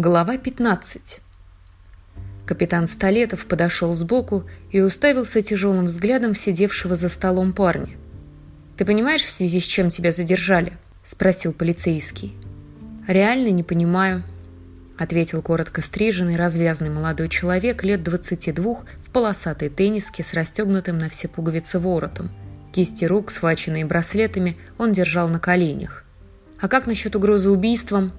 Глава 15 Капитан Столетов подошел сбоку и уставился тяжелым взглядом сидевшего за столом парня. «Ты понимаешь, в связи с чем тебя задержали?» – спросил полицейский. «Реально не понимаю», – ответил коротко стриженный, развязный молодой человек лет 22 в полосатой тенниске с расстегнутым на все пуговицы воротом. Кисти рук, схваченные браслетами, он держал на коленях. «А как насчет угрозы убийством?»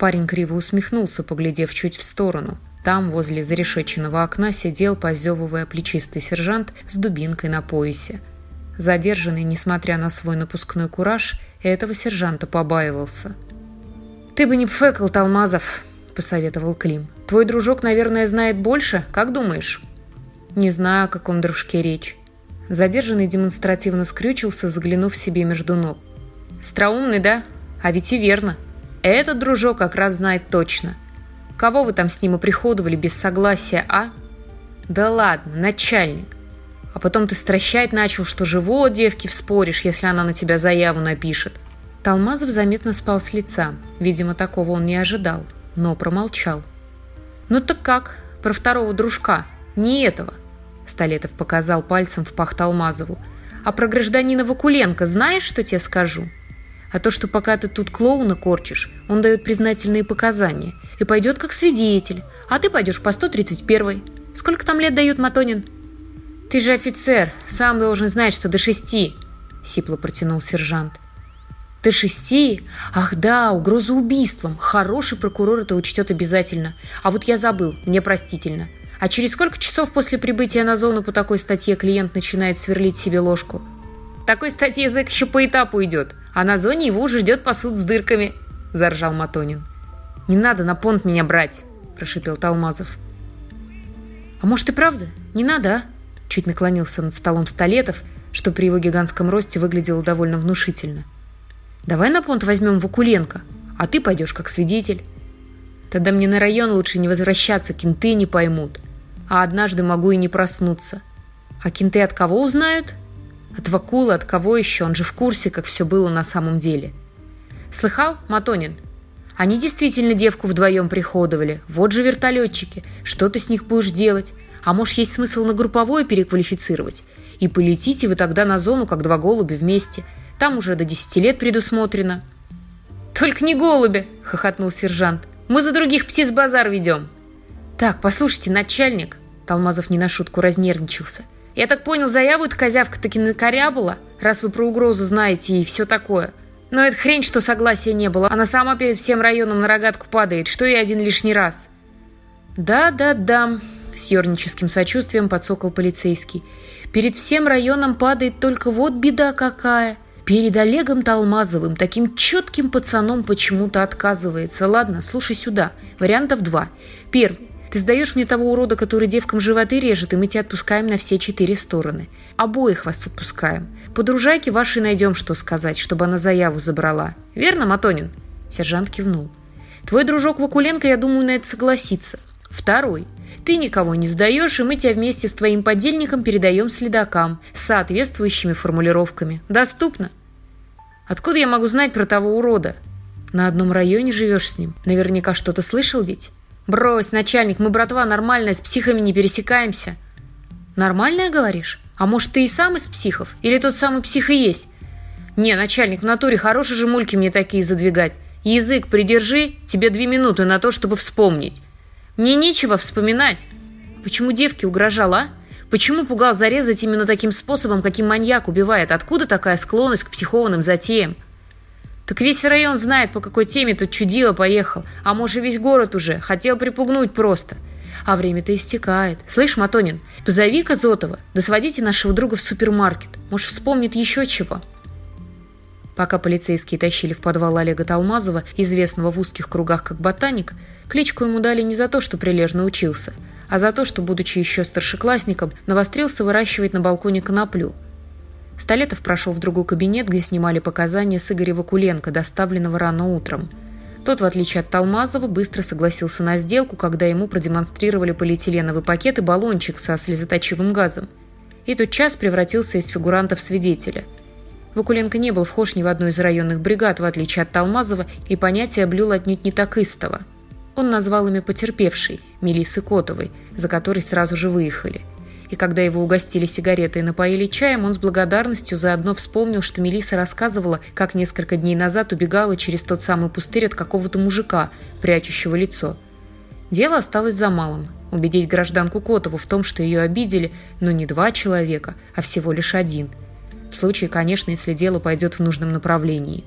Парень криво усмехнулся, поглядев чуть в сторону. Там, возле зарешеченного окна, сидел, позевывая плечистый сержант с дубинкой на поясе. Задержанный, несмотря на свой напускной кураж, этого сержанта побаивался. «Ты бы не пфекал, Талмазов», — посоветовал Клим. «Твой дружок, наверное, знает больше, как думаешь?» «Не знаю, о каком дружке речь». Задержанный демонстративно скрючился, заглянув себе между ног. «Остроумный, да? А ведь и верно. Этот дружок как раз знает точно. Кого вы там с ним оприходовали без согласия, а? Да ладно, начальник. А потом ты стращать начал, что живот девки вспоришь, если она на тебя заяву напишет. Талмазов заметно спал с лица. Видимо, такого он не ожидал, но промолчал. «Ну так как? Про второго дружка? Не этого?» Столетов показал пальцем в пах Талмазову. «А про гражданина Вакуленко знаешь, что тебе скажу?» А то, что пока ты тут клоуна корчишь, он дает признательные показания и пойдет как свидетель, а ты пойдешь по 131 Сколько там лет дают Матонин? Ты же офицер, сам должен знать, что до шести, сипло протянул сержант. До шести? Ах да, угроза убийством. Хороший прокурор это учтет обязательно. А вот я забыл, мне простительно. А через сколько часов после прибытия на зону по такой статье клиент начинает сверлить себе ложку? Такой статье язык еще по этапу идет а на зоне его уже ждет посуд с дырками», – заржал Матонин. «Не надо на понт меня брать», – прошипел Талмазов. «А может и правда? Не надо, а?» Чуть наклонился над столом Столетов, что при его гигантском росте выглядело довольно внушительно. «Давай на понт возьмем Вакуленко, а ты пойдешь как свидетель. Тогда мне на район лучше не возвращаться, кенты не поймут. А однажды могу и не проснуться. А кенты от кого узнают?» От Вакула, от кого еще? Он же в курсе, как все было на самом деле. Слыхал, Матонин? Они действительно девку вдвоем приходовали. Вот же вертолетчики. Что ты с них будешь делать? А может, есть смысл на групповое переквалифицировать? И полетите вы тогда на зону, как два голуби вместе. Там уже до десяти лет предусмотрено. «Только не голуби!» – хохотнул сержант. «Мы за других птиц базар ведем!» «Так, послушайте, начальник!» Талмазов не на шутку разнервничался – я так понял, заяву эта козявка таки накорябала, раз вы про угрозу знаете и все такое. Но это хрень, что согласия не было. Она сама перед всем районом на рогатку падает, что и один лишний раз. «Да-да-да», — с ерническим сочувствием подсокол полицейский. «Перед всем районом падает только вот беда какая. Перед Олегом Талмазовым, таким четким пацаном, почему-то отказывается. Ладно, слушай сюда. Вариантов два. Первый. Ты сдаешь мне того урода, который девкам животы режет, и мы тебя отпускаем на все четыре стороны. Обоих вас отпускаем. Подружайке вашей найдем, что сказать, чтобы она заяву забрала. Верно, Матонин?» Сержант кивнул. «Твой дружок Вакуленко, я думаю, на это согласится. Второй. Ты никого не сдаешь, и мы тебя вместе с твоим подельником передаем следакам с соответствующими формулировками. Доступно?» «Откуда я могу знать про того урода?» «На одном районе живешь с ним. Наверняка что-то слышал ведь?» «Брось, начальник, мы, братва, нормальная, с психами не пересекаемся». «Нормальная, говоришь? А может, ты и сам из психов? Или тот самый псих и есть?» «Не, начальник, в натуре хорошие же мульки мне такие задвигать. Язык придержи, тебе две минуты на то, чтобы вспомнить. Мне нечего вспоминать. Почему девке угрожал, а? Почему пугал зарезать именно таким способом, каким маньяк убивает? Откуда такая склонность к психованным затеям?» Так весь район знает, по какой теме тут чудило поехал. А может, весь город уже. Хотел припугнуть просто. А время-то истекает. Слышь, Матонин, позови-ка Зотова, да сводите нашего друга в супермаркет. Может, вспомнит еще чего. Пока полицейские тащили в подвал Олега Талмазова, известного в узких кругах как ботаник, кличку ему дали не за то, что прилежно учился, а за то, что, будучи еще старшеклассником, навострился выращивать на балконе коноплю – Столетов прошел в другой кабинет, где снимали показания с Игоря Вакуленко, доставленного рано утром. Тот, в отличие от Талмазова, быстро согласился на сделку, когда ему продемонстрировали полиэтиленовый пакет и баллончик со слезоточивым газом. И тот час превратился из фигуранта в свидетеля. Вакуленко не был вхож ни в одну из районных бригад, в отличие от Талмазова, и понятия блюл отнюдь не так истово. он назвал имя потерпевшей, Мелиссы Котовой, за которой сразу же выехали. И когда его угостили сигаретой и напоили чаем, он с благодарностью заодно вспомнил, что Мелисса рассказывала, как несколько дней назад убегала через тот самый пустырь от какого-то мужика, прячущего лицо. Дело осталось за малым – убедить гражданку Котову в том, что ее обидели, но не два человека, а всего лишь один. В случае, конечно, если дело пойдет в нужном направлении.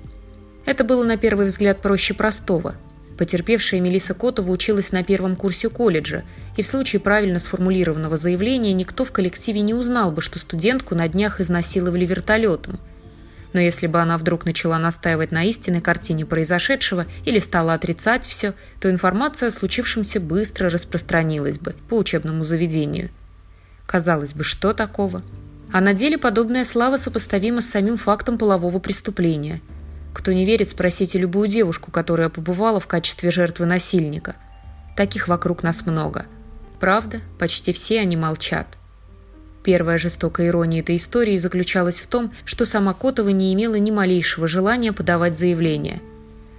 Это было на первый взгляд проще простого – Потерпевшая Мелисса Котова училась на первом курсе колледжа, и в случае правильно сформулированного заявления никто в коллективе не узнал бы, что студентку на днях изнасиловали вертолетом. Но если бы она вдруг начала настаивать на истинной картине произошедшего или стала отрицать все, то информация о случившемся быстро распространилась бы по учебному заведению. Казалось бы, что такого? А на деле подобная слава сопоставима с самим фактом полового преступления – кто не верит, спросите любую девушку, которая побывала в качестве жертвы насильника. Таких вокруг нас много. Правда, почти все они молчат. Первая жестокая ирония этой истории заключалась в том, что сама Котова не имела ни малейшего желания подавать заявление.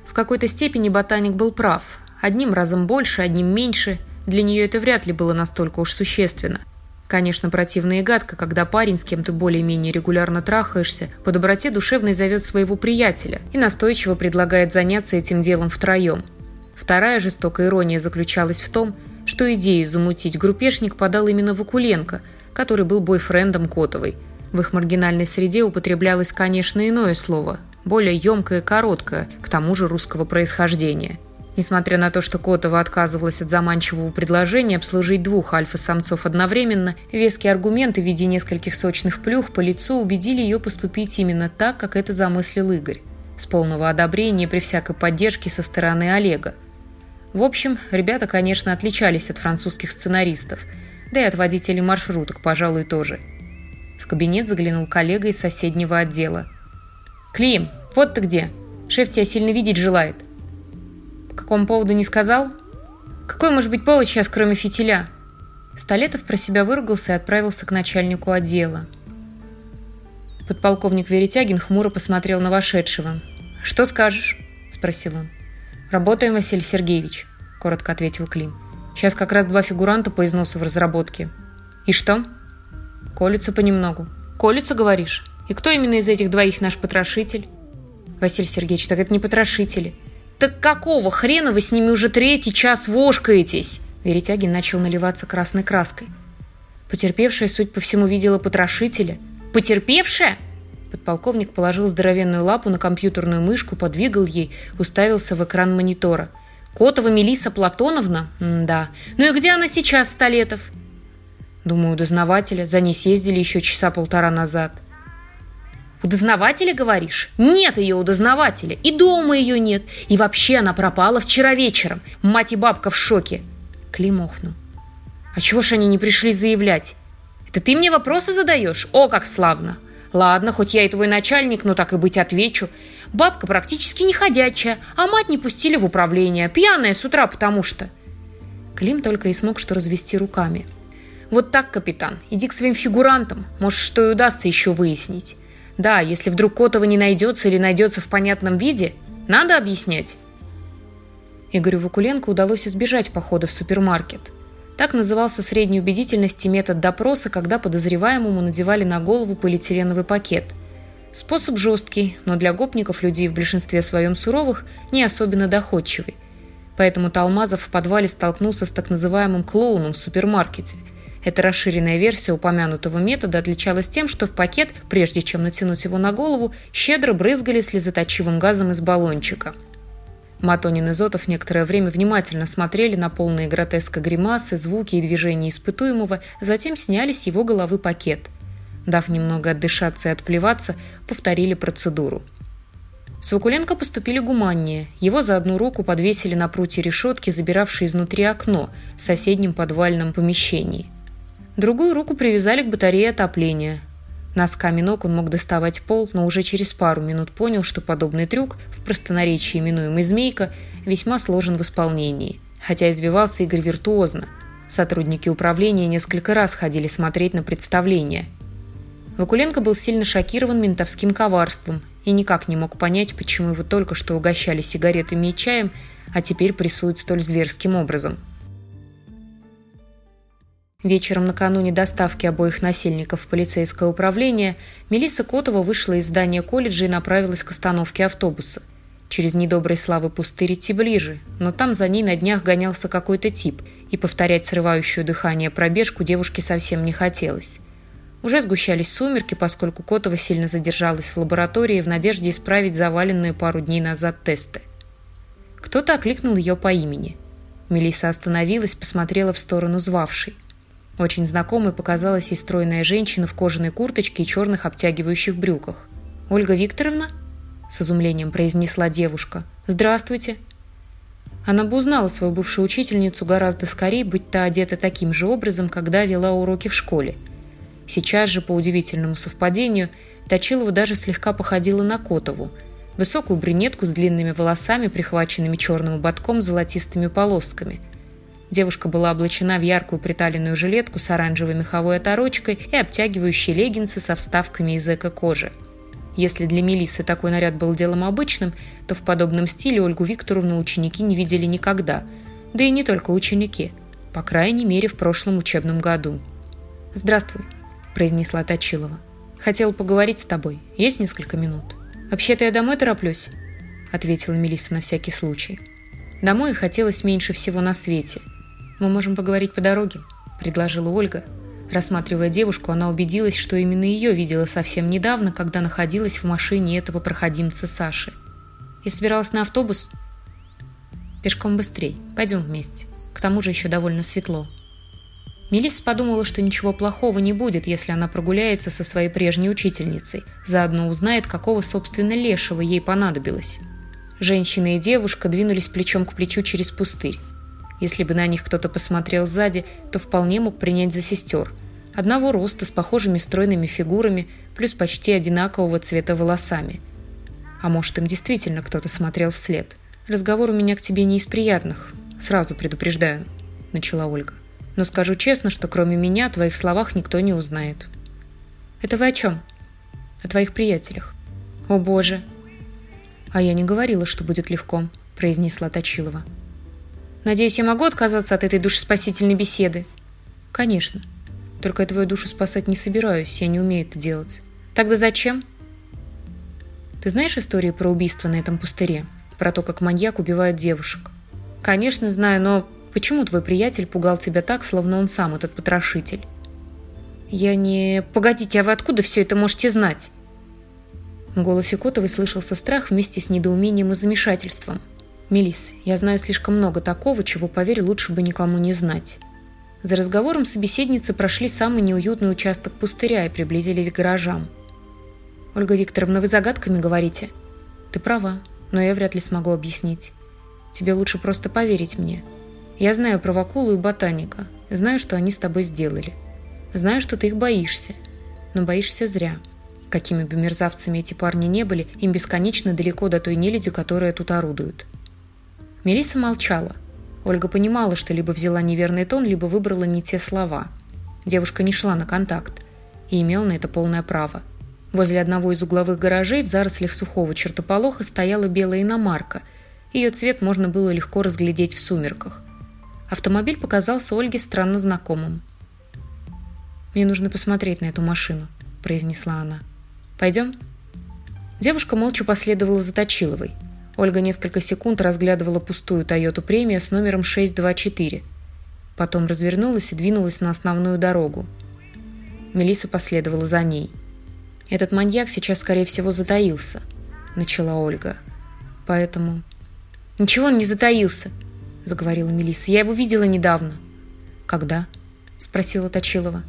В какой-то степени ботаник был прав. Одним разом больше, одним меньше. Для нее это вряд ли было настолько уж существенно – Конечно, противно и гадко, когда парень, с кем ты более-менее регулярно трахаешься, по доброте душевной зовет своего приятеля и настойчиво предлагает заняться этим делом втроем. Вторая жестокая ирония заключалась в том, что идею замутить группешник подал именно Вакуленко, который был бойфрендом Котовой. В их маргинальной среде употреблялось, конечно, иное слово, более емкое и короткое, к тому же русского происхождения – Несмотря на то, что Котова отказывалась от заманчивого предложения обслужить двух альфа-самцов одновременно, веские аргументы в виде нескольких сочных плюх по лицу убедили ее поступить именно так, как это замыслил Игорь. С полного одобрения при всякой поддержке со стороны Олега. В общем, ребята, конечно, отличались от французских сценаристов, да и от водителей маршруток, пожалуй, тоже. В кабинет заглянул коллега из соседнего отдела. «Клим, вот ты где! Шеф тебя сильно видеть желает!» По какому поводу не сказал? Какой может быть повод сейчас, кроме фитиля? Столетов про себя выругался и отправился к начальнику отдела. Подполковник Веретягин хмуро посмотрел на вошедшего. «Что скажешь?» – спросил он. «Работаем, Василий Сергеевич», – коротко ответил Клим. «Сейчас как раз два фигуранта по износу в разработке». «И что?» «Колются понемногу». «Колются, говоришь? И кто именно из этих двоих наш потрошитель?» «Василий Сергеевич, так это не потрошители. «Так какого хрена вы с ними уже третий час вошкаетесь?» Веретягин начал наливаться красной краской. Потерпевшая, суть по всему, видела потрошителя. «Потерпевшая?» Подполковник положил здоровенную лапу на компьютерную мышку, подвигал ей, уставился в экран монитора. «Котова Мелиса Платоновна? М да. Ну и где она сейчас, Столетов?» «Думаю, дознавателя. За ней съездили еще часа полтора назад». У дознавателя, говоришь? Нет ее у дознавателя. И дома ее нет. И вообще она пропала вчера вечером. Мать и бабка в шоке. Клим охнул. А чего ж они не пришли заявлять? Это ты мне вопросы задаешь? О, как славно. Ладно, хоть я и твой начальник, но так и быть отвечу. Бабка практически не ходячая, а мать не пустили в управление. Пьяная с утра, потому что... Клим только и смог что развести руками. Вот так, капитан, иди к своим фигурантам. Может, что и удастся еще выяснить. Да, если вдруг Котова не найдется или найдется в понятном виде, надо объяснять. Игорю Вакуленко удалось избежать похода в супермаркет. Так назывался средней убедительности метод допроса, когда подозреваемому надевали на голову полиэтиленовый пакет. Способ жесткий, но для гопников людей в большинстве своем суровых не особенно доходчивый. Поэтому Талмазов в подвале столкнулся с так называемым клоуном в супермаркете – эта расширенная версия упомянутого метода отличалась тем, что в пакет, прежде чем натянуть его на голову, щедро брызгали слезоточивым газом из баллончика. Матонин и Зотов некоторое время внимательно смотрели на полные гротеска гримасы, звуки и движения испытуемого, затем сняли с его головы пакет. Дав немного отдышаться и отплеваться, повторили процедуру. С Вакуленко поступили гуманнее. Его за одну руку подвесили на прутье решетки, забиравшей изнутри окно в соседнем подвальном помещении. Другую руку привязали к батарее отопления. Носками ног он мог доставать пол, но уже через пару минут понял, что подобный трюк, в простонаречии именуемый «змейка», весьма сложен в исполнении. Хотя извивался Игорь виртуозно. Сотрудники управления несколько раз ходили смотреть на представление. Вакуленко был сильно шокирован ментовским коварством и никак не мог понять, почему его только что угощали сигаретами и чаем, а теперь прессуют столь зверским образом. Вечером накануне доставки обоих насильников в полицейское управление Мелисса Котова вышла из здания колледжа и направилась к остановке автобуса. Через недоброй славы пустырь идти ближе, но там за ней на днях гонялся какой-то тип, и повторять срывающую дыхание пробежку девушке совсем не хотелось. Уже сгущались сумерки, поскольку Котова сильно задержалась в лаборатории в надежде исправить заваленные пару дней назад тесты. Кто-то окликнул ее по имени. Мелисса остановилась, посмотрела в сторону звавшей. Очень знакомой показалась и стройная женщина в кожаной курточке и черных обтягивающих брюках. «Ольга Викторовна?» – с изумлением произнесла девушка. «Здравствуйте!» Она бы узнала свою бывшую учительницу гораздо скорее, быть то одета таким же образом, когда вела уроки в школе. Сейчас же, по удивительному совпадению, Точилова даже слегка походила на Котову, высокую брюнетку с длинными волосами, прихваченными черным ободком золотистыми полосками – Девушка была облачена в яркую приталенную жилетку с оранжевой меховой оторочкой и обтягивающие леггинсы со вставками из эко-кожи. Если для Мелиссы такой наряд был делом обычным, то в подобном стиле Ольгу Викторовну ученики не видели никогда. Да и не только ученики. По крайней мере, в прошлом учебном году. «Здравствуй», – произнесла Точилова. «Хотела поговорить с тобой. Есть несколько минут?» «Вообще-то я домой тороплюсь», – ответила Мелисса на всякий случай. Домой хотелось меньше всего на свете – «Мы можем поговорить по дороге», – предложила Ольга. Рассматривая девушку, она убедилась, что именно ее видела совсем недавно, когда находилась в машине этого проходимца Саши. «Я собиралась на автобус?» «Пешком быстрей. Пойдем вместе. К тому же еще довольно светло». Мелисса подумала, что ничего плохого не будет, если она прогуляется со своей прежней учительницей, заодно узнает, какого, собственно, лешего ей понадобилось. Женщина и девушка двинулись плечом к плечу через пустырь. Если бы на них кто-то посмотрел сзади, то вполне мог принять за сестер. Одного роста, с похожими стройными фигурами, плюс почти одинакового цвета волосами. А может, им действительно кто-то смотрел вслед. «Разговор у меня к тебе не из приятных, сразу предупреждаю», – начала Ольга. «Но скажу честно, что кроме меня о твоих словах никто не узнает». «Это вы о чем?» «О твоих приятелях». «О боже!» «А я не говорила, что будет легко», – произнесла Точилова. Надеюсь, я могу отказаться от этой душеспасительной беседы? Конечно. Только я твою душу спасать не собираюсь, я не умею это делать. Тогда зачем? Ты знаешь историю про убийство на этом пустыре? Про то, как маньяк убивает девушек? Конечно, знаю, но почему твой приятель пугал тебя так, словно он сам этот потрошитель? Я не... Погодите, а вы откуда все это можете знать? В голосе Котовой слышался страх вместе с недоумением и замешательством – «Мелисс, я знаю слишком много такого, чего, поверь, лучше бы никому не знать». За разговором собеседницы прошли самый неуютный участок пустыря и приблизились к гаражам. «Ольга Викторовна, вы загадками говорите?» «Ты права, но я вряд ли смогу объяснить. Тебе лучше просто поверить мне. Я знаю про Вакулу и Ботаника, знаю, что они с тобой сделали. Знаю, что ты их боишься, но боишься зря. Какими бы мерзавцами эти парни не были, им бесконечно далеко до той нелюди, которая тут орудует. Мелисса молчала. Ольга понимала, что либо взяла неверный тон, либо выбрала не те слова. Девушка не шла на контакт и имела на это полное право. Возле одного из угловых гаражей в зарослях сухого чертополоха стояла белая иномарка. Ее цвет можно было легко разглядеть в сумерках. Автомобиль показался Ольге странно знакомым. «Мне нужно посмотреть на эту машину», – произнесла она. «Пойдем?» Девушка молча последовала за Точиловой – Ольга несколько секунд разглядывала пустую Тойоту премию с номером 624. Потом развернулась и двинулась на основную дорогу. Мелиса последовала за ней. «Этот маньяк сейчас, скорее всего, затаился», – начала Ольга. «Поэтому...» «Ничего он не затаился», – заговорила Мелиса. «Я его видела недавно». «Когда?» – спросила Точилова.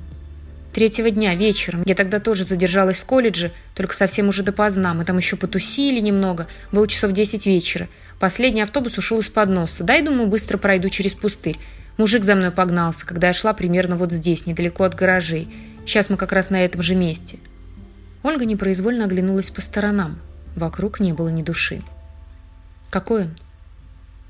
Третьего дня, вечером. Я тогда тоже задержалась в колледже, только совсем уже допоздна. Мы там еще потусили немного. Было часов десять вечера. Последний автобус ушел из-под носа. Дай, думаю, быстро пройду через пустырь. Мужик за мной погнался, когда я шла примерно вот здесь, недалеко от гаражей. Сейчас мы как раз на этом же месте. Ольга непроизвольно оглянулась по сторонам. Вокруг не было ни души. «Какой он?»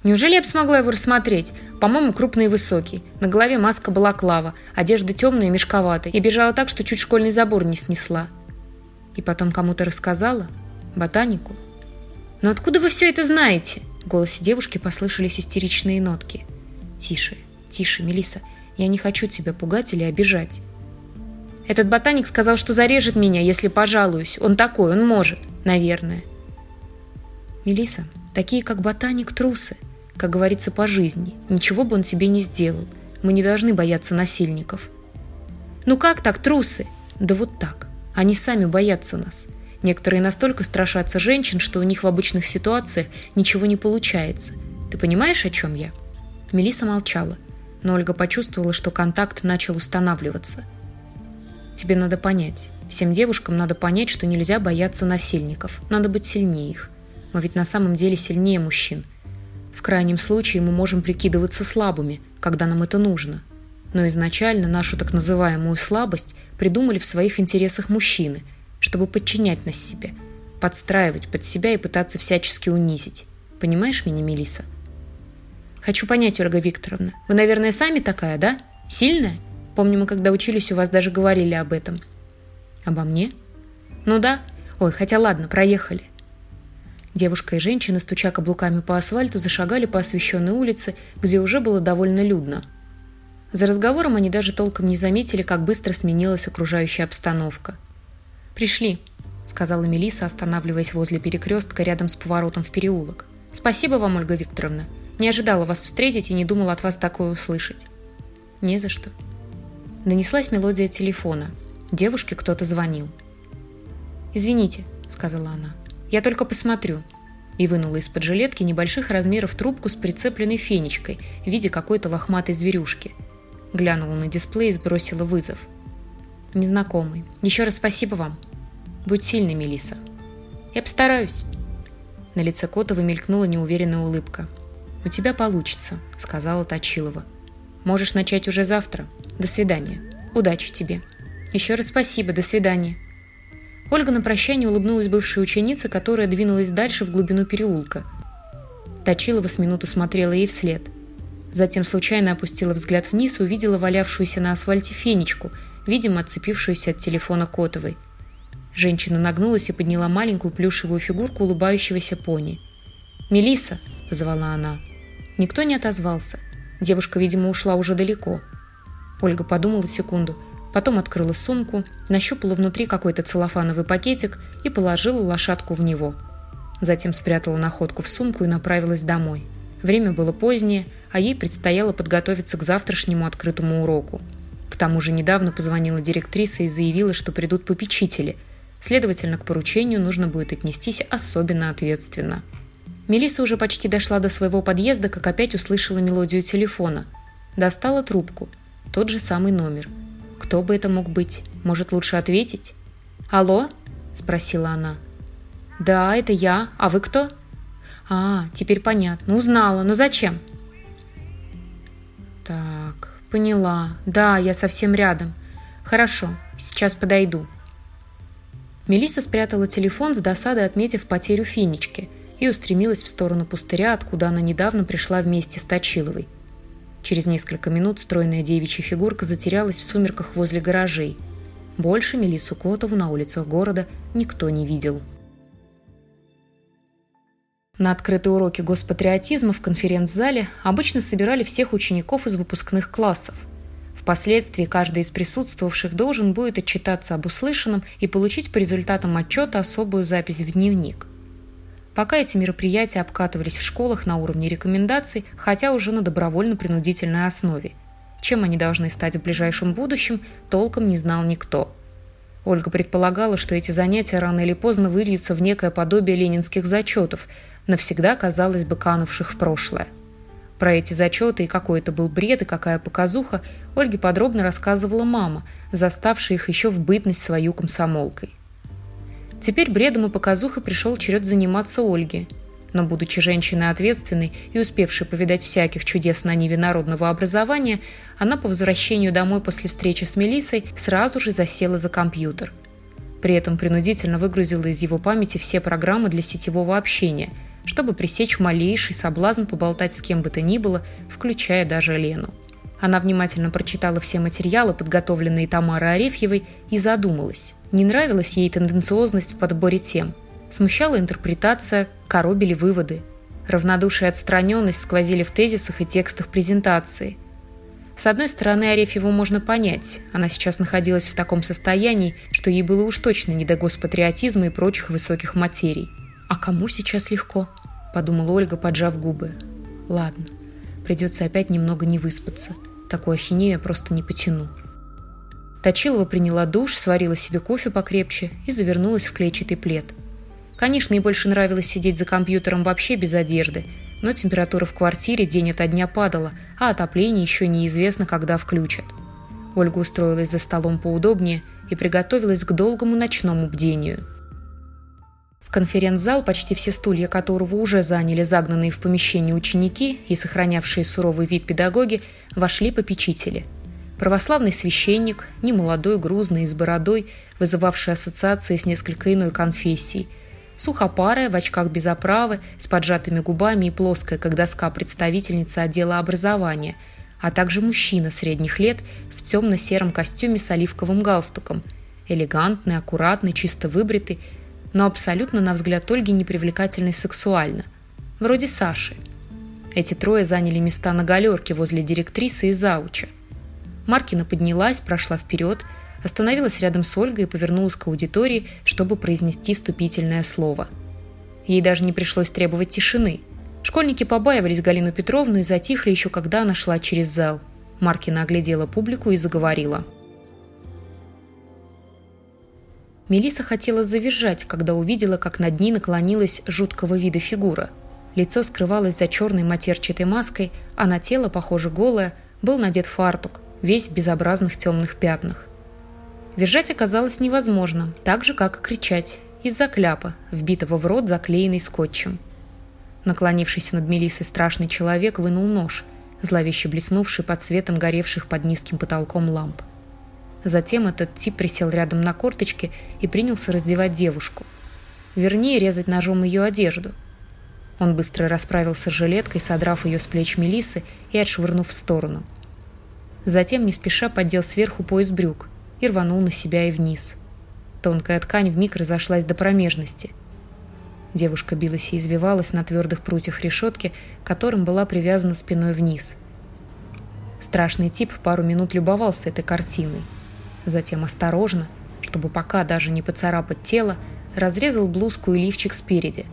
Неужели я бы смогла его рассмотреть? По-моему, крупный и высокий. На голове маска была клава, одежда темная и мешковатая. И бежала так, что чуть школьный забор не снесла. И потом кому-то рассказала? Ботанику? «Но откуда вы все это знаете?» – В голосе девушки послышались истеричные нотки. «Тише, тише, Мелиса, я не хочу тебя пугать или обижать». «Этот ботаник сказал, что зарежет меня, если пожалуюсь. Он такой, он может, наверное». Мелиса, такие как ботаник трусы, как говорится по жизни. Ничего бы он себе не сделал. Мы не должны бояться насильников. Ну как так, трусы? Да вот так. Они сами боятся нас. Некоторые настолько страшатся женщин, что у них в обычных ситуациях ничего не получается. Ты понимаешь, о чем я?» Мелиса молчала, но Ольга почувствовала, что контакт начал устанавливаться. «Тебе надо понять. Всем девушкам надо понять, что нельзя бояться насильников. Надо быть сильнее их. Мы ведь на самом деле сильнее мужчин. В крайнем случае мы можем прикидываться слабыми, когда нам это нужно. Но изначально нашу так называемую слабость придумали в своих интересах мужчины – чтобы подчинять нас себе, подстраивать под себя и пытаться всячески унизить. Понимаешь меня, Мелиса? Хочу понять, Ольга Викторовна, вы, наверное, сами такая, да? Сильная? Помню, мы когда учились, у вас даже говорили об этом. Обо мне? Ну да. Ой, хотя ладно, проехали. Девушка и женщина, стуча каблуками по асфальту, зашагали по освещенной улице, где уже было довольно людно. За разговором они даже толком не заметили, как быстро сменилась окружающая обстановка. «Пришли», — сказала Мелиса, останавливаясь возле перекрестка рядом с поворотом в переулок. «Спасибо вам, Ольга Викторовна. Не ожидала вас встретить и не думала от вас такое услышать». «Не за что». Донеслась мелодия телефона. Девушке кто-то звонил. «Извините», — сказала она. «Я только посмотрю». И вынула из-под жилетки небольших размеров трубку с прицепленной фенечкой в виде какой-то лохматой зверюшки. Глянула на дисплей и сбросила вызов — незнакомый. Еще раз спасибо вам. Будь сильной, Мелиса. Я постараюсь. На лице Котова мелькнула неуверенная улыбка. «У тебя получится», — сказала Точилова. «Можешь начать уже завтра. До свидания. Удачи тебе». «Еще раз спасибо. До свидания». Ольга на прощание улыбнулась бывшей ученице, которая двинулась дальше в глубину переулка. Точилова с минуту смотрела ей вслед. Затем случайно опустила взгляд вниз и увидела валявшуюся на асфальте фенечку — видимо, отцепившуюся от телефона Котовой. Женщина нагнулась и подняла маленькую плюшевую фигурку улыбающегося пони. Мелиса, позвала она. Никто не отозвался. Девушка, видимо, ушла уже далеко. Ольга подумала секунду, потом открыла сумку, нащупала внутри какой-то целлофановый пакетик и положила лошадку в него. Затем спрятала находку в сумку и направилась домой. Время было позднее, а ей предстояло подготовиться к завтрашнему открытому уроку – к тому же недавно позвонила директриса и заявила, что придут попечители. Следовательно, к поручению нужно будет отнестись особенно ответственно. Мелиса уже почти дошла до своего подъезда, как опять услышала мелодию телефона. Достала трубку. Тот же самый номер. Кто бы это мог быть? Может, лучше ответить? «Алло?» – спросила она. «Да, это я. А вы кто?» «А, теперь понятно. Узнала. Но зачем?» «Так, Поняла. Да, я совсем рядом. Хорошо, сейчас подойду. Мелиса спрятала телефон с досадой, отметив потерю финички, и устремилась в сторону пустыря, откуда она недавно пришла вместе с Точиловой. Через несколько минут стройная девичья фигурка затерялась в сумерках возле гаражей. Больше Мелису Котову на улицах города никто не видел. На открытые уроки госпатриотизма в конференц-зале обычно собирали всех учеников из выпускных классов. Впоследствии каждый из присутствовавших должен будет отчитаться об услышанном и получить по результатам отчета особую запись в дневник. Пока эти мероприятия обкатывались в школах на уровне рекомендаций, хотя уже на добровольно-принудительной основе. Чем они должны стать в ближайшем будущем, толком не знал никто. Ольга предполагала, что эти занятия рано или поздно выльются в некое подобие ленинских зачетов – навсегда, казалось бы, канувших в прошлое. Про эти зачеты и какой это был бред, и какая показуха, Ольге подробно рассказывала мама, заставшая их еще в бытность свою комсомолкой. Теперь бредом и показухой пришел черед заниматься Ольге. Но, будучи женщиной ответственной и успевшей повидать всяких чудес на ниве народного образования, она по возвращению домой после встречи с Мелиссой сразу же засела за компьютер. При этом принудительно выгрузила из его памяти все программы для сетевого общения – чтобы пресечь малейший соблазн поболтать с кем бы то ни было, включая даже Лену. Она внимательно прочитала все материалы, подготовленные Тамарой Арефьевой, и задумалась. Не нравилась ей тенденциозность в подборе тем. Смущала интерпретация, коробили выводы. Равнодушие и отстраненность сквозили в тезисах и текстах презентации. С одной стороны, Арефьеву можно понять. Она сейчас находилась в таком состоянии, что ей было уж точно не до госпатриотизма и прочих высоких материй. «А кому сейчас легко?» – подумала Ольга, поджав губы. «Ладно, придется опять немного не выспаться. Такую ахинею я просто не потяну». Точилова приняла душ, сварила себе кофе покрепче и завернулась в клетчатый плед – Конечно, ей больше нравилось сидеть за компьютером вообще без одежды, но температура в квартире день ото дня падала, а отопление еще неизвестно, когда включат. Ольга устроилась за столом поудобнее и приготовилась к долгому ночному бдению. Конференц-зал, почти все стулья которого уже заняли загнанные в помещение ученики и сохранявшие суровый вид педагоги, вошли попечители. Православный священник, немолодой, грузный, с бородой, вызывавший ассоциации с несколько иной конфессией – Сухопарая, в очках без оправы, с поджатыми губами и плоская, как доска, представительница отдела образования, а также мужчина средних лет в темно-сером костюме с оливковым галстуком. Элегантный, аккуратный, чисто выбритый, но абсолютно, на взгляд Ольги, непривлекательный сексуально. Вроде Саши. Эти трое заняли места на галерке возле директрисы и зауча. Маркина поднялась, прошла вперед – остановилась рядом с Ольгой и повернулась к аудитории, чтобы произнести вступительное слово. Ей даже не пришлось требовать тишины. Школьники побаивались Галину Петровну и затихли еще когда она шла через зал. Маркина оглядела публику и заговорила. Мелиса хотела завизжать, когда увидела, как над ней наклонилась жуткого вида фигура. Лицо скрывалось за черной матерчатой маской, а на тело, похоже голое, был надет фартук, весь в безобразных темных пятнах. Визжать оказалось невозможно, так же, как и кричать, из-за кляпа, вбитого в рот, заклеенный скотчем. Наклонившийся над Мелиссой страшный человек вынул нож, зловеще блеснувший под светом горевших под низким потолком ламп. Затем этот тип присел рядом на корточке и принялся раздевать девушку. Вернее, резать ножом ее одежду. Он быстро расправился с жилеткой, содрав ее с плеч Мелисы и отшвырнув в сторону. Затем не спеша поддел сверху пояс брюк – и рванул на себя и вниз. Тонкая ткань вмиг разошлась до промежности. Девушка билась и извивалась на твердых прутьях решетки, которым была привязана спиной вниз. Страшный тип пару минут любовался этой картиной. Затем осторожно, чтобы пока даже не поцарапать тело, разрезал блузку и лифчик спереди.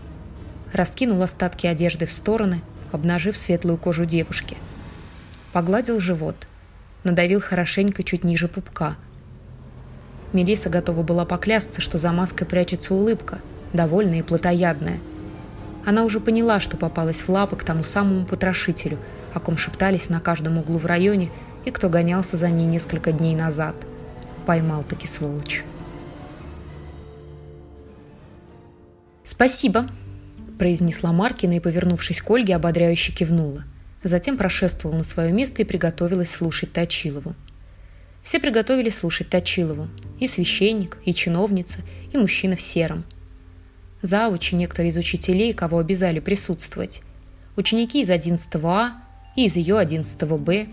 Раскинул остатки одежды в стороны, обнажив светлую кожу девушки. Погладил живот. Надавил хорошенько чуть ниже пупка – Мелиса готова была поклясться, что за маской прячется улыбка, довольная и плотоядная. Она уже поняла, что попалась в лапы к тому самому потрошителю, о ком шептались на каждом углу в районе и кто гонялся за ней несколько дней назад. Поймал-таки сволочь. «Спасибо», – произнесла Маркина и, повернувшись к Ольге, ободряюще кивнула. Затем прошествовала на свое место и приготовилась слушать Точилову. Все приготовились слушать Точилову. И священник, и чиновница, и мужчина в сером. Заучи некоторые из учителей, кого обязали присутствовать. Ученики из 11 А и из ее 11 Б.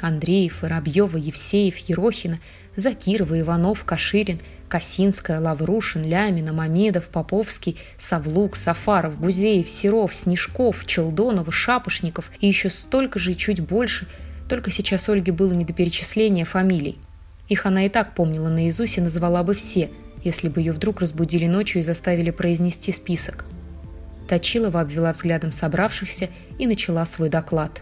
Андреев, Воробьева, Евсеев, Ерохина, Закирова, Иванов, Каширин, Косинская, Лаврушин, Лямина, Мамедов, Поповский, Савлук, Сафаров, Гузеев, Серов, Снежков, Челдонов, Шапошников и еще столько же и чуть больше – только сейчас Ольге было не до перечисления фамилий. Их она и так помнила наизусть и назвала бы все, если бы ее вдруг разбудили ночью и заставили произнести список. Точилова обвела взглядом собравшихся и начала свой доклад.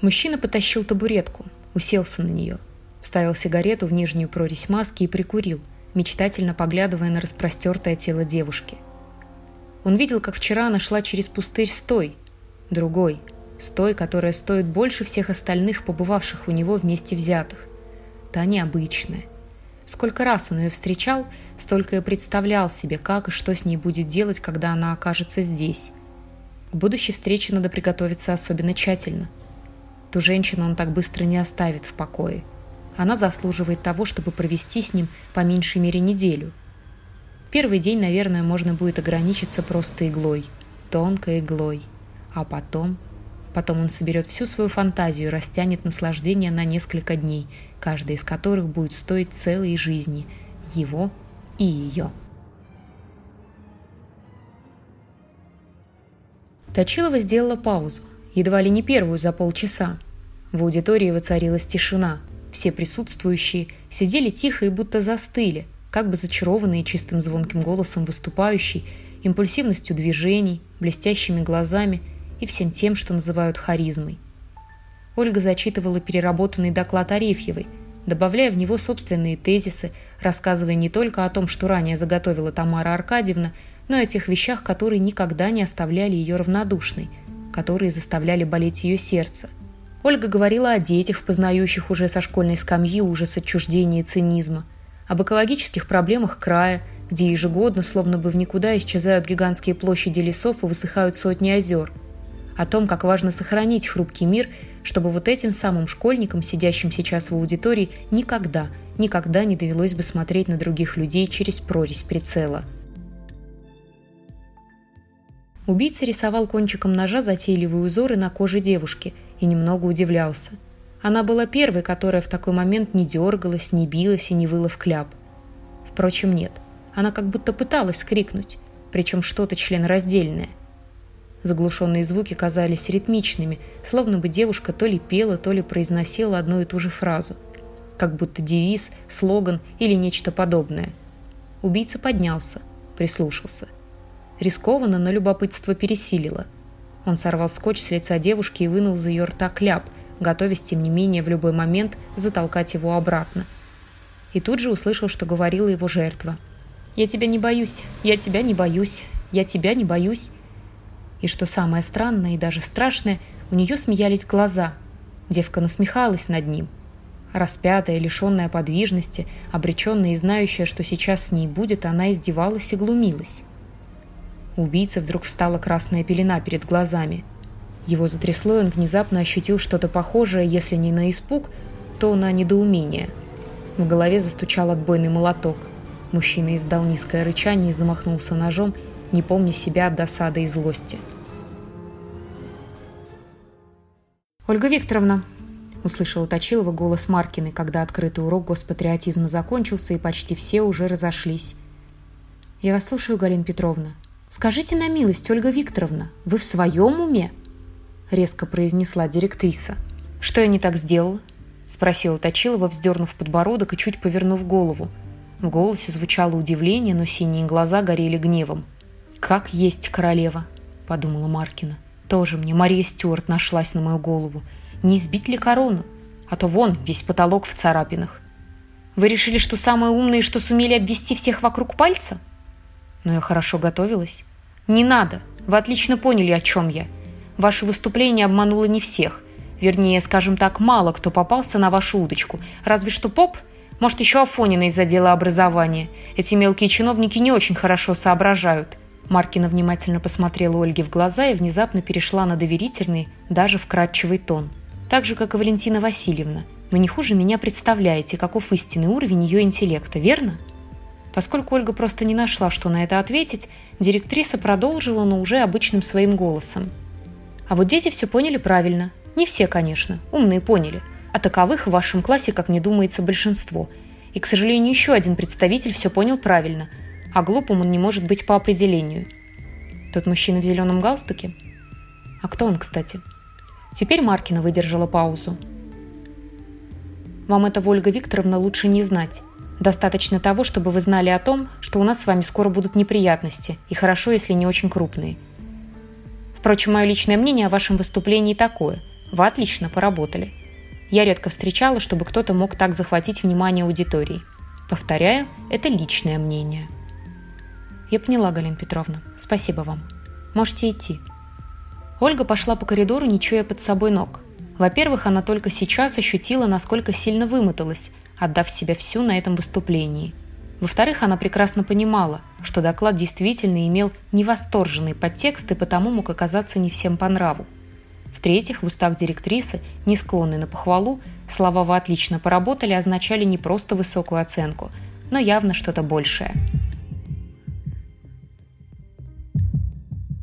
Мужчина потащил табуретку, уселся на нее, вставил сигарету в нижнюю прорезь маски и прикурил, мечтательно поглядывая на распростертое тело девушки. Он видел, как вчера она шла через пустырь с той, другой – с той, которая стоит больше всех остальных, побывавших у него вместе взятых. Та необычная. Сколько раз он ее встречал, столько и представлял себе, как и что с ней будет делать, когда она окажется здесь. К будущей встрече надо приготовиться особенно тщательно. Ту женщину он так быстро не оставит в покое. Она заслуживает того, чтобы провести с ним по меньшей мере неделю. Первый день, наверное, можно будет ограничиться просто иглой, тонкой иглой. А потом Потом он соберет всю свою фантазию и растянет наслаждение на несколько дней, каждый из которых будет стоить целой жизни, его и ее. Точилова сделала паузу, едва ли не первую за полчаса. В аудитории воцарилась тишина. Все присутствующие сидели тихо и будто застыли, как бы зачарованные чистым звонким голосом выступающей, импульсивностью движений, блестящими глазами и всем тем, что называют харизмой. Ольга зачитывала переработанный доклад Арефьевой, добавляя в него собственные тезисы, рассказывая не только о том, что ранее заготовила Тамара Аркадьевна, но и о тех вещах, которые никогда не оставляли ее равнодушной, которые заставляли болеть ее сердце. Ольга говорила о детях, познающих уже со школьной скамьи ужас отчуждения и цинизма, об экологических проблемах края, где ежегодно, словно бы в никуда, исчезают гигантские площади лесов и высыхают сотни озер, о том, как важно сохранить хрупкий мир, чтобы вот этим самым школьникам, сидящим сейчас в аудитории, никогда, никогда не довелось бы смотреть на других людей через прорезь прицела – Убийца рисовал кончиком ножа затейливые узоры на коже девушки и немного удивлялся. Она была первой, которая в такой момент не дергалась, не билась и не выла в кляп. Впрочем, нет. Она как будто пыталась скрикнуть, причем что-то членораздельное. Заглушенные звуки казались ритмичными, словно бы девушка то ли пела, то ли произносила одну и ту же фразу. Как будто девиз, слоган или нечто подобное. Убийца поднялся, прислушался. Рискованно, но любопытство пересилило. Он сорвал скотч с лица девушки и вынул из ее рта кляп, готовясь, тем не менее, в любой момент затолкать его обратно. И тут же услышал, что говорила его жертва. «Я тебя не боюсь, я тебя не боюсь, я тебя не боюсь». И что самое странное и даже страшное, у нее смеялись глаза. Девка насмехалась над ним. Распятая, лишенная подвижности, обреченная и знающая, что сейчас с ней будет, она издевалась и глумилась. У вдруг встала красная пелена перед глазами. Его затрясло, и он внезапно ощутил что-то похожее, если не на испуг, то на недоумение. В голове застучал отбойный молоток. Мужчина издал низкое рычание и замахнулся ножом, не помня себя от досады и злости. «Ольга Викторовна!» – услышала Точилова голос Маркины, когда открытый урок госпатриотизма закончился и почти все уже разошлись. «Я вас слушаю, Галина Петровна», «Скажите на милость, Ольга Викторовна, вы в своем уме?» — резко произнесла директриса. «Что я не так сделала?» — спросила Точилова, вздернув подбородок и чуть повернув голову. В голосе звучало удивление, но синие глаза горели гневом. «Как есть королева!» — подумала Маркина. «Тоже мне Мария Стюарт нашлась на мою голову. Не сбить ли корону? А то вон весь потолок в царапинах. Вы решили, что самые умные, что сумели обвести всех вокруг пальца?» Но я хорошо готовилась. Не надо. Вы отлично поняли, о чем я. Ваше выступление обмануло не всех. Вернее, скажем так, мало кто попался на вашу удочку. Разве что поп, может, еще Афонина из отдела образования. Эти мелкие чиновники не очень хорошо соображают. Маркина внимательно посмотрела Ольге в глаза и внезапно перешла на доверительный, даже вкрадчивый тон. Так же, как и Валентина Васильевна. Вы не хуже меня представляете, каков истинный уровень ее интеллекта, верно? Поскольку Ольга просто не нашла, что на это ответить, директриса продолжила, но уже обычным своим голосом. А вот дети все поняли правильно. Не все, конечно, умные поняли. А таковых в вашем классе, как мне думается, большинство. И, к сожалению, еще один представитель все понял правильно, а глупым он не может быть по определению. Тот мужчина в зеленом галстуке? А кто он, кстати? Теперь Маркина выдержала паузу. Вам это, Ольга Викторовна, лучше не знать. Достаточно того, чтобы вы знали о том, что у нас с вами скоро будут неприятности, и хорошо, если не очень крупные. Впрочем, мое личное мнение о вашем выступлении такое. Вы отлично поработали. Я редко встречала, чтобы кто-то мог так захватить внимание аудитории. Повторяю, это личное мнение. Я поняла, Галина Петровна. Спасибо вам. Можете идти. Ольга пошла по коридору, не чуя под собой ног. Во-первых, она только сейчас ощутила, насколько сильно вымоталась – отдав себя всю на этом выступлении. Во-вторых, она прекрасно понимала, что доклад действительно имел невосторженный подтекст и потому мог оказаться не всем по нраву. В-третьих, в устах директрисы, не склонной на похвалу, слова «вы отлично поработали» означали не просто высокую оценку, но явно что-то большее.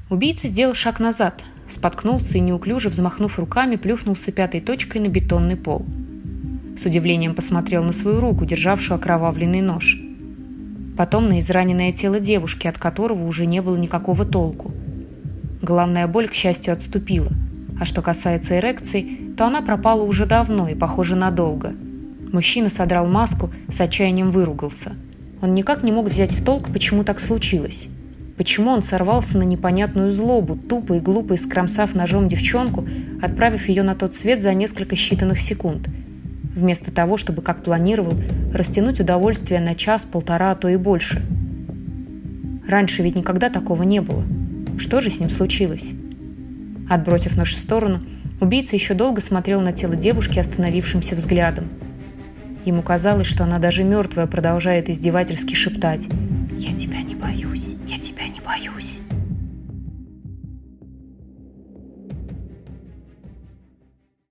Убийца сделал шаг назад, споткнулся и, неуклюже взмахнув руками, плюхнулся пятой точкой на бетонный пол – с удивлением посмотрел на свою руку, державшую окровавленный нож. Потом на израненное тело девушки, от которого уже не было никакого толку. Головная боль, к счастью, отступила. А что касается эрекции, то она пропала уже давно и, похоже, надолго. Мужчина содрал маску, с отчаянием выругался. Он никак не мог взять в толк, почему так случилось. Почему он сорвался на непонятную злобу, тупо и глупо искромсав ножом девчонку, отправив ее на тот свет за несколько считанных секунд, вместо того, чтобы, как планировал, растянуть удовольствие на час, полтора, а то и больше. Раньше ведь никогда такого не было. Что же с ним случилось? Отбросив нож в сторону, убийца еще долго смотрел на тело девушки остановившимся взглядом. Ему казалось, что она даже мертвая продолжает издевательски шептать «Я тебя не боюсь, я тебя не боюсь».